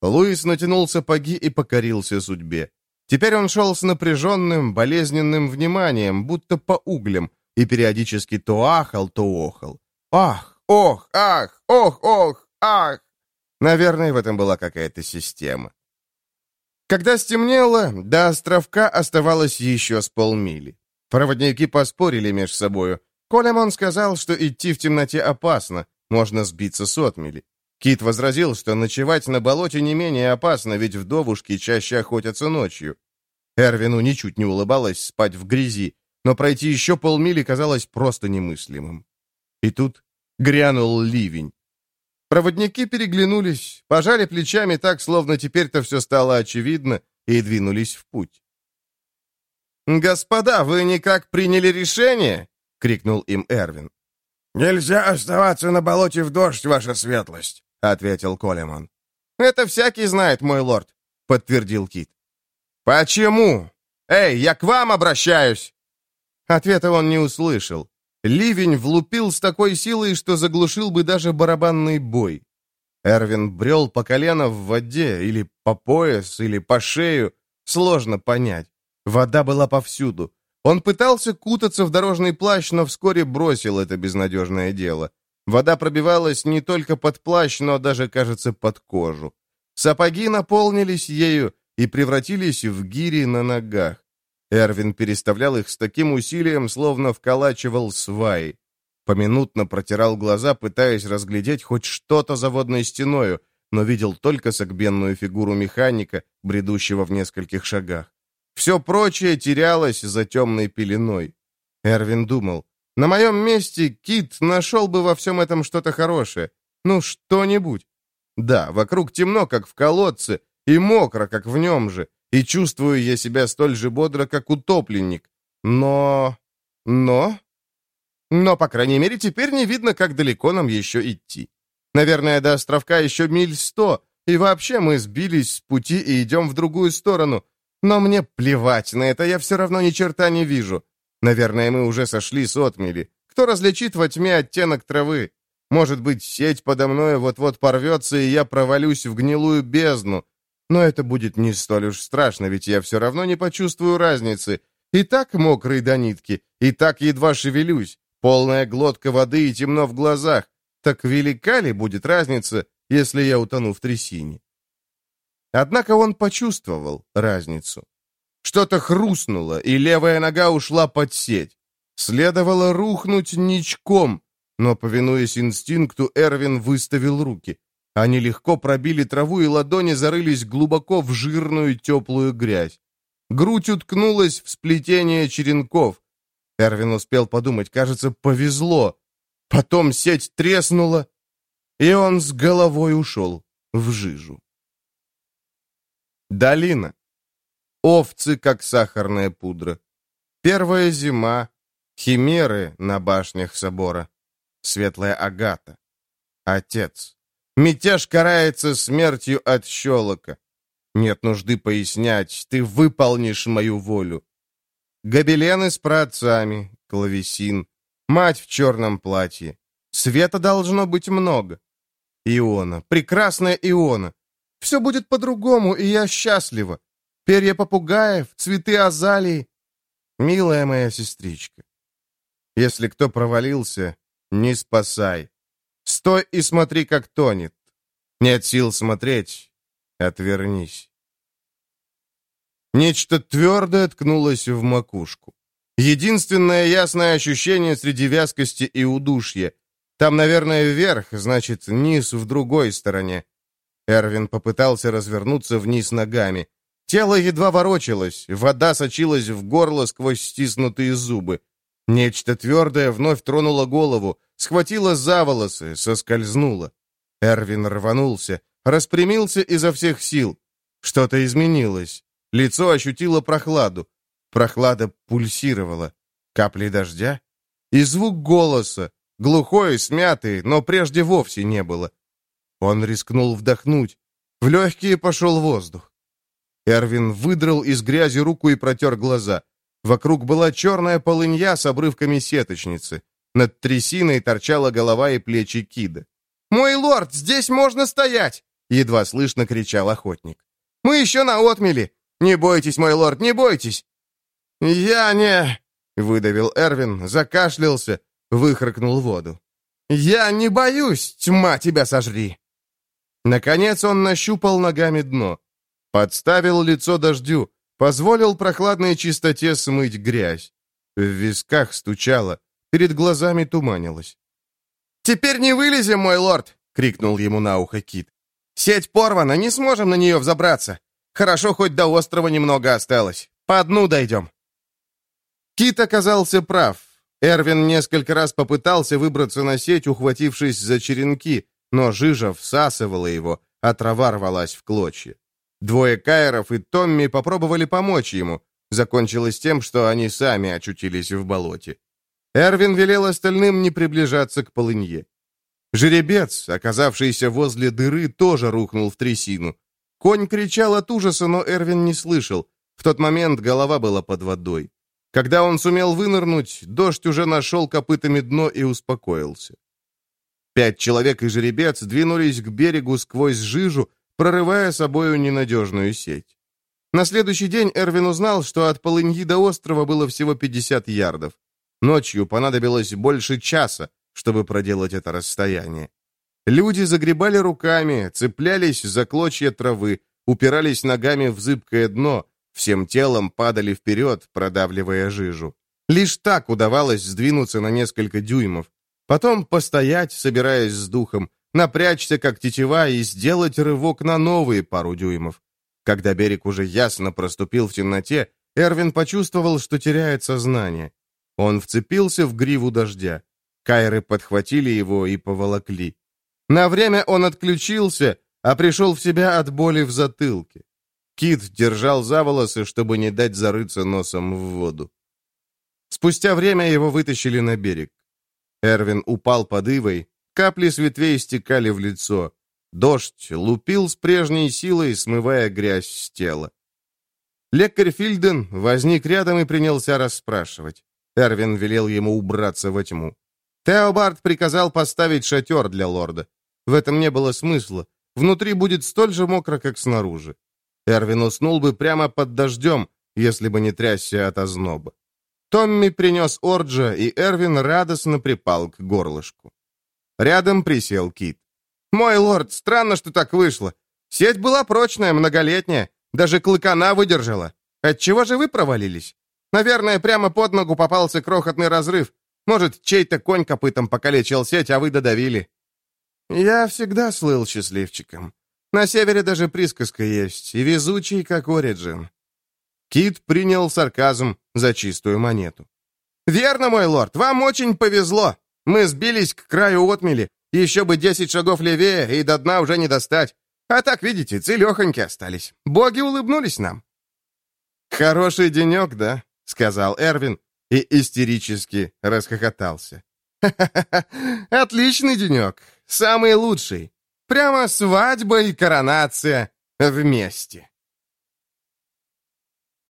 Speaker 1: Луис натянул сапоги и покорился судьбе. Теперь он шел с напряженным, болезненным вниманием, будто по углям, и периодически то ахал, то охал. Ах, ох, ах, ох, ох, ах! Наверное, в этом была какая-то система. Когда стемнело, до островка оставалось еще с полмили. Проводники поспорили между собою. Колемон сказал, что идти в темноте опасно, можно сбиться с отмели. Кит возразил, что ночевать на болоте не менее опасно, ведь вдовушки чаще охотятся ночью. Эрвину ничуть не улыбалось спать в грязи, но пройти еще полмили казалось просто немыслимым. И тут грянул ливень. Проводники переглянулись, пожали плечами так, словно теперь-то все стало очевидно, и двинулись в путь. «Господа, вы никак приняли решение?» — крикнул им Эрвин.
Speaker 2: «Нельзя оставаться на болоте в дождь, ваша светлость», — ответил Колеман.
Speaker 1: «Это всякий знает, мой лорд», — подтвердил Кит. «Почему? Эй, я к вам обращаюсь!» Ответа он не услышал. Ливень влупил с такой силой, что заглушил бы даже барабанный бой. Эрвин брел по колено в воде, или по пояс, или по шею. Сложно понять. Вода была повсюду. Он пытался кутаться в дорожный плащ, но вскоре бросил это безнадежное дело. Вода пробивалась не только под плащ, но даже, кажется, под кожу. Сапоги наполнились ею и превратились в гири на ногах. Эрвин переставлял их с таким усилием, словно вколачивал сваи. Поминутно протирал глаза, пытаясь разглядеть хоть что-то за водной стеною, но видел только согбенную фигуру механика, бредущего в нескольких шагах. Все прочее терялось за темной пеленой. Эрвин думал, на моем месте Кит нашел бы во всем этом что-то хорошее. Ну, что-нибудь. Да, вокруг темно, как в колодце, и мокро, как в нем же, и чувствую я себя столь же бодро, как утопленник. Но... но... Но, по крайней мере, теперь не видно, как далеко нам еще идти. Наверное, до островка еще миль сто, и вообще мы сбились с пути и идем в другую сторону. Но мне плевать на это, я все равно ни черта не вижу. Наверное, мы уже сошли с отмели. Кто различит во тьме оттенок травы? Может быть, сеть подо мной вот-вот порвется, и я провалюсь в гнилую бездну. Но это будет не столь уж страшно, ведь я все равно не почувствую разницы. И так мокрый до нитки, и так едва шевелюсь. Полная глотка воды и темно в глазах. Так велика ли будет разница, если я утону в трясине? Однако он почувствовал разницу. Что-то хрустнуло, и левая нога ушла под сеть. Следовало рухнуть ничком, но, повинуясь инстинкту, Эрвин выставил руки. Они легко пробили траву, и ладони зарылись глубоко в жирную теплую грязь. Грудь уткнулась в сплетение черенков. Эрвин успел подумать, кажется, повезло. Потом сеть треснула, и он с головой ушел в жижу. Долина. Овцы, как сахарная пудра. Первая зима. Химеры на башнях собора. Светлая агата. Отец. Мятеж карается смертью от щелока. Нет нужды пояснять, ты выполнишь мою волю. Гобелены с праотцами, клавесин, мать в черном платье. Света должно быть много. Иона, прекрасная Иона. Все будет по-другому, и я счастлива. Перья попугаев, цветы азалии. Милая моя сестричка, если кто провалился, не спасай. Стой и смотри, как тонет. Нет сил смотреть, отвернись. Нечто твердое ткнулось в макушку. Единственное ясное ощущение среди вязкости и удушья. Там, наверное, вверх, значит, низ в другой стороне. Эрвин попытался развернуться вниз ногами. Тело едва ворочалось, вода сочилась в горло сквозь стиснутые зубы. Нечто твердое вновь тронуло голову, схватило за волосы, соскользнуло. Эрвин рванулся, распрямился изо всех сил. Что-то изменилось. Лицо ощутило прохладу. Прохлада пульсировала. Капли дождя? И звук голоса, глухой, смятый, но прежде вовсе не было. Он рискнул вдохнуть. В легкие пошел воздух. Эрвин выдрал из грязи руку и протер глаза. Вокруг была черная полынья с обрывками сеточницы. Над трясиной торчала голова и плечи кида. «Мой лорд, здесь можно стоять!» Едва слышно кричал охотник. «Мы еще на отмели! Не бойтесь, мой лорд, не бойтесь!» «Я не...» — выдавил Эрвин, закашлялся, выхракнул воду. «Я не боюсь, тьма тебя сожри!» Наконец он нащупал ногами дно. Подставил лицо дождю, позволил прохладной чистоте смыть грязь. В висках стучало, перед глазами туманилось. «Теперь не вылезем, мой лорд!» — крикнул ему на ухо Кит. «Сеть порвана, не сможем на нее взобраться. Хорошо, хоть до острова немного осталось. По дну дойдем». Кит оказался прав. Эрвин несколько раз попытался выбраться на сеть, ухватившись за черенки, но жижа всасывала его, а трава рвалась в клочья. Двое Кайров и Томми попробовали помочь ему. Закончилось тем, что они сами очутились в болоте. Эрвин велел остальным не приближаться к полынье. Жеребец, оказавшийся возле дыры, тоже рухнул в трясину. Конь кричал от ужаса, но Эрвин не слышал. В тот момент голова была под водой. Когда он сумел вынырнуть, дождь уже нашел копытами дно и успокоился. Пять человек и жеребец двинулись к берегу сквозь жижу, прорывая собою ненадежную сеть. На следующий день Эрвин узнал, что от полыньи до острова было всего 50 ярдов. Ночью понадобилось больше часа, чтобы проделать это расстояние. Люди загребали руками, цеплялись за клочья травы, упирались ногами в зыбкое дно, всем телом падали вперед, продавливая жижу. Лишь так удавалось сдвинуться на несколько дюймов. Потом постоять, собираясь с духом, напрячься как тетива и сделать рывок на новые пару дюймов. Когда берег уже ясно проступил в темноте, Эрвин почувствовал, что теряет сознание. Он вцепился в гриву дождя. Кайры подхватили его и поволокли. На время он отключился, а пришел в себя от боли в затылке. Кит держал за волосы, чтобы не дать зарыться носом в воду. Спустя время его вытащили на берег. Эрвин упал под ивой, капли с ветвей стекали в лицо. Дождь лупил с прежней силой, смывая грязь с тела. Лекарь Фильден возник рядом и принялся расспрашивать. Эрвин велел ему убраться во тьму. Теобард приказал поставить шатер для лорда. В этом не было смысла. Внутри будет столь же мокро, как снаружи. Эрвин уснул бы прямо под дождем, если бы не трясся от озноба. Томми принес Орджа, и Эрвин радостно припал к горлышку. Рядом присел Кит. «Мой лорд, странно, что так вышло. Сеть была прочная, многолетняя, даже клыкана выдержала. Отчего же вы провалились? Наверное, прямо под ногу попался крохотный разрыв. Может, чей-то конь копытом покалечил сеть, а вы додавили». «Я всегда слыл счастливчиком. На севере даже присказка есть, и везучий, как Ориджин». Кит принял сарказм за чистую монету. «Верно, мой лорд, вам очень повезло. Мы сбились к краю отмели. Еще бы десять шагов левее, и до дна уже не достать. А так, видите, целехоньки остались. Боги улыбнулись нам». «Хороший денек, да?» — сказал Эрвин и истерически расхохотался. «Ха-ха-ха! Отличный денек! Самый лучший! Прямо свадьба и коронация вместе!»